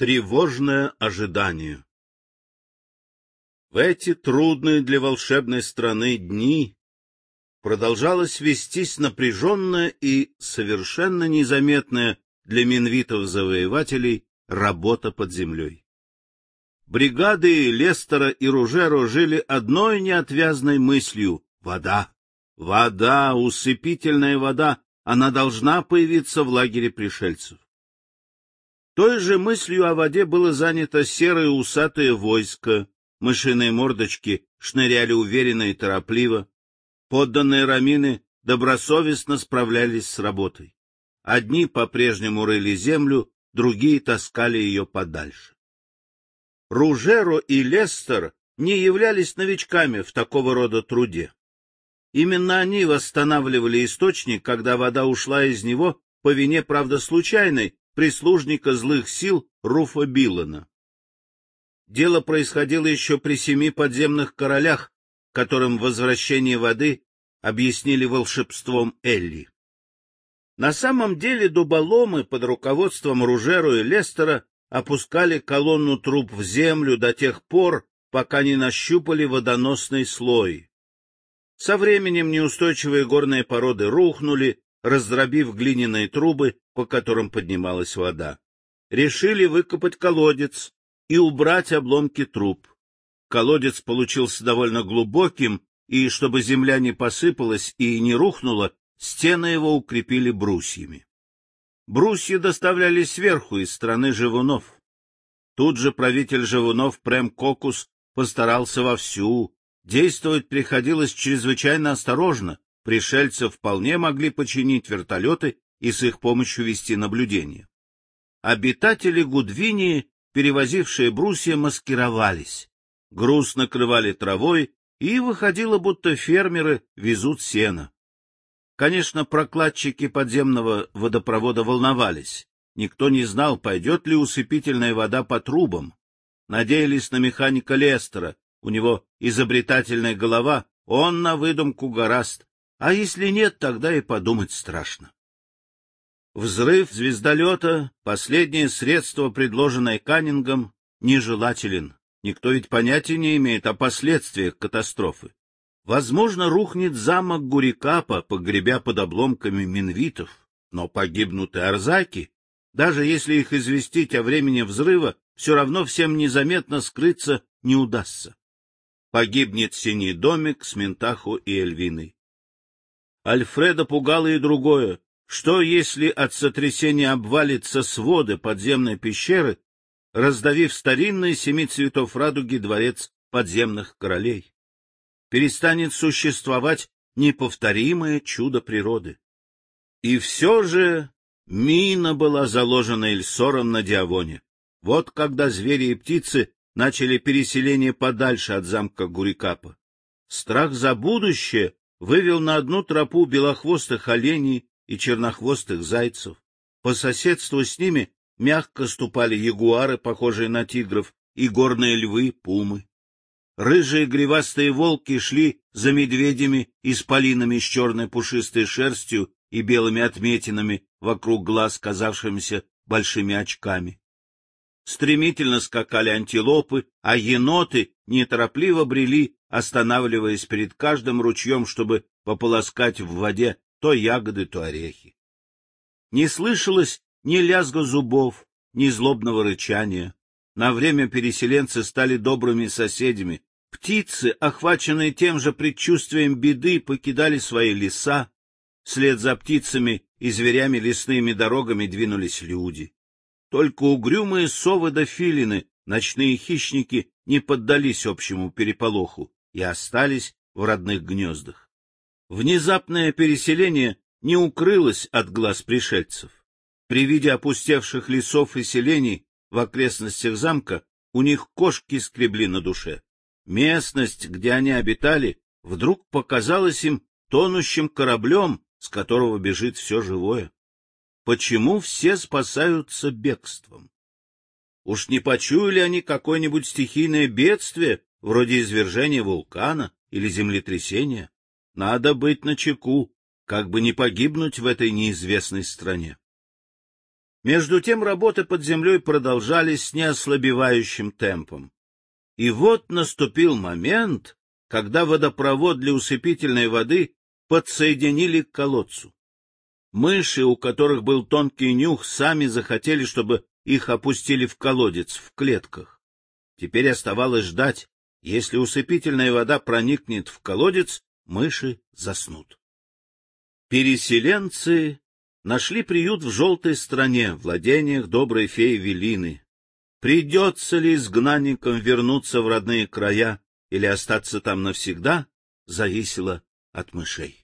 Тревожное ожидание В эти трудные для волшебной страны дни продолжалась вестись напряженная и совершенно незаметная для минвитов-завоевателей работа под землей. Бригады Лестера и Ружеро жили одной неотвязной мыслью — вода. Вода, усыпительная вода, она должна появиться в лагере пришельцев. Той же мыслью о воде было занято серое усатое войско, мышиные мордочки шныряли уверенно и торопливо, подданные рамины добросовестно справлялись с работой. Одни по-прежнему рыли землю, другие таскали ее подальше. Ружеро и Лестер не являлись новичками в такого рода труде. Именно они восстанавливали источник, когда вода ушла из него по вине, правда, случайной, прислужника злых сил Руфа Биллана. Дело происходило еще при семи подземных королях, которым возвращение воды объяснили волшебством Элли. На самом деле дуболомы под руководством Ружеру и Лестера опускали колонну труб в землю до тех пор, пока не нащупали водоносный слой. Со временем неустойчивые горные породы рухнули, раздробив глиняные трубы, по которым поднималась вода. Решили выкопать колодец и убрать обломки труб. Колодец получился довольно глубоким, и чтобы земля не посыпалась и не рухнула, Стены его укрепили брусьями. Брусья доставляли сверху из страны живунов. Тут же правитель живунов Прем Кокус постарался вовсю. Действовать приходилось чрезвычайно осторожно. Пришельцы вполне могли починить вертолеты и с их помощью вести наблюдение. Обитатели Гудвинии, перевозившие брусья, маскировались. Груз накрывали травой, и выходило, будто фермеры везут сено. Конечно, прокладчики подземного водопровода волновались. Никто не знал, пойдет ли усыпительная вода по трубам. Надеялись на механика Лестера, у него изобретательная голова, он на выдумку гораст, а если нет, тогда и подумать страшно. Взрыв звездолета, последнее средство, предложенное Каннингом, нежелателен. Никто ведь понятия не имеет о последствиях катастрофы. Возможно, рухнет замок Гурикапа, погребя под обломками минвитов, но погибнут и арзаки. Даже если их известить о времени взрыва, все равно всем незаметно скрыться не удастся. Погибнет синий домик с Ментаху и Эльвиной. Альфреда пугало и другое. Что, если от сотрясения обвалится своды подземной пещеры, раздавив старинный семи цветов радуги дворец подземных королей? перестанет существовать неповторимое чудо природы. И все же мина была заложена Эльсором на Диавоне. Вот когда звери и птицы начали переселение подальше от замка Гурикапа. Страх за будущее вывел на одну тропу белохвостых оленей и чернохвостых зайцев. По соседству с ними мягко ступали ягуары, похожие на тигров, и горные львы, пумы. Рыжие гривастые волки шли за медведями и спалинами с черной пушистой шерстью и белыми отметинами вокруг глаз, казавшимися большими очками. Стремительно скакали антилопы, а еноты неторопливо брели, останавливаясь перед каждым ручьем, чтобы пополоскать в воде то ягоды, то орехи. Не слышалось ни лязга зубов, ни злобного рычания. На время переселенцы стали добрыми соседями, Птицы, охваченные тем же предчувствием беды, покидали свои леса. Вслед за птицами и зверями лесными дорогами двинулись люди. Только угрюмые совы да филины, ночные хищники, не поддались общему переполоху и остались в родных гнездах. Внезапное переселение не укрылось от глаз пришельцев. При виде опустевших лесов и селений в окрестностях замка у них кошки скребли на душе. Местность, где они обитали, вдруг показалась им тонущим кораблем, с которого бежит все живое. Почему все спасаются бегством? Уж не почуяли они какое-нибудь стихийное бедствие, вроде извержения вулкана или землетрясения? Надо быть начеку, как бы не погибнуть в этой неизвестной стране. Между тем работы под землей продолжались с неослабевающим темпом. И вот наступил момент, когда водопровод для усыпительной воды подсоединили к колодцу. Мыши, у которых был тонкий нюх, сами захотели, чтобы их опустили в колодец, в клетках. Теперь оставалось ждать. Если усыпительная вода проникнет в колодец, мыши заснут. Переселенцы нашли приют в желтой стране, владениях доброй феи Велины. Придется ли изгнанникам вернуться в родные края или остаться там навсегда, зависело от мышей.